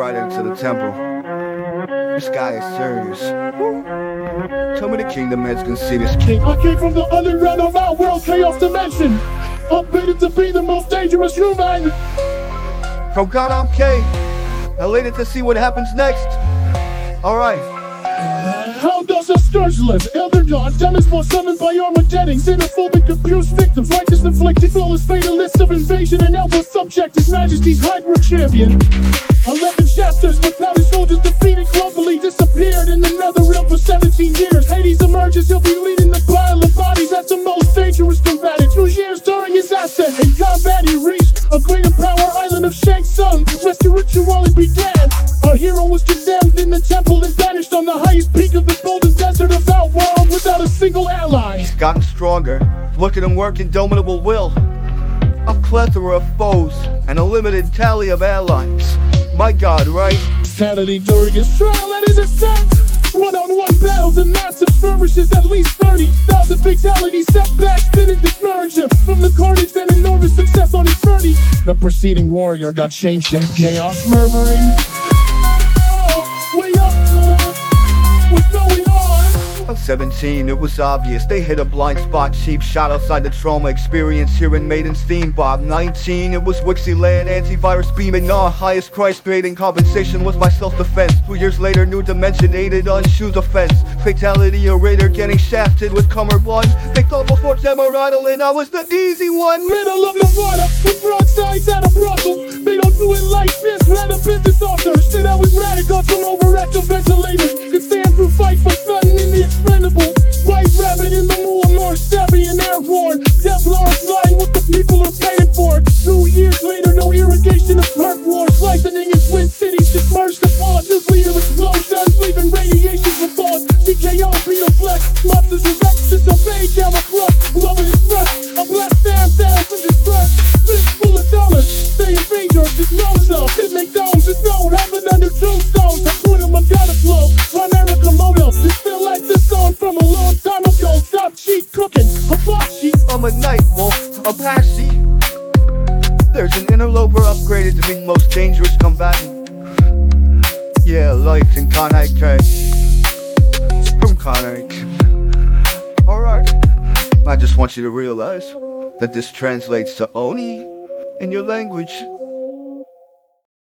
right into the temple. This guy is serious. Tell me the kingdom heads can see this king. I came from the underground of our world chaos dimension. I'm fated to be the most dangerous human. From God I'm K. Elated to see what happens next. Alright. How does a scourge live? Elder God, demons for summoned by Armageddon. Xenophobic abuse victims, righteous inflicted, flawless fatalists of invasion, and elbow subject His Majesty's Hydra champion. Eleven chapters with palace soldiers defeated, globally disappeared in another realm for 17 years. Hades emerges, he'll be leading the pile of bodies. That's the most dangerous combatant. Two years during his ascent in combat, he reached a greater power island of Shang Tsung. Rescue ritual began. Our hero was condemned in the temple and banished on the highest peak of the golden desert of Outworld without a single ally. he's Gotten stronger. Look at him work indomitable will. A plethora of foes and a limited tally of allies. My god, right? Sanity during his trial and his ascent. One-on-one battles and massive skirmishes, at least 30,000 fatalities, setbacks discourage him from the carnage and enormous success on his journey. The preceding warrior got changed in chaos, murmuring. 17, it was obvious they hit a blind spot. Cheap shot outside the trauma experience here in Maiden's theme. Bob 19, it was Wixie land, antivirus beaming. Nah, highest price paid compensation was my self defense. Two years later, new dimension aided on shoes offense. Fatality, a raider getting shafted with cummerbund. Picked up before Gemma Idling, I was the easy one. Middle of with broadsides out of Peter Flex, monsters of X, disobey, camera crush. Blowing his breath, a black fan down from distress. Fist full of dollars, stay in danger, just know so. It domes, just know, heaven under tombstones. I put him, I gotta flow. Run Moto, it's still like this song from a long time ago. Stop cheat cooking, hibachi. I'm a night wolf, a Apache. There's an interloper upgraded to be most dangerous combatant. Yeah, light in Conhack From Conhack. Just want you to realize that this translates to Oni in your language.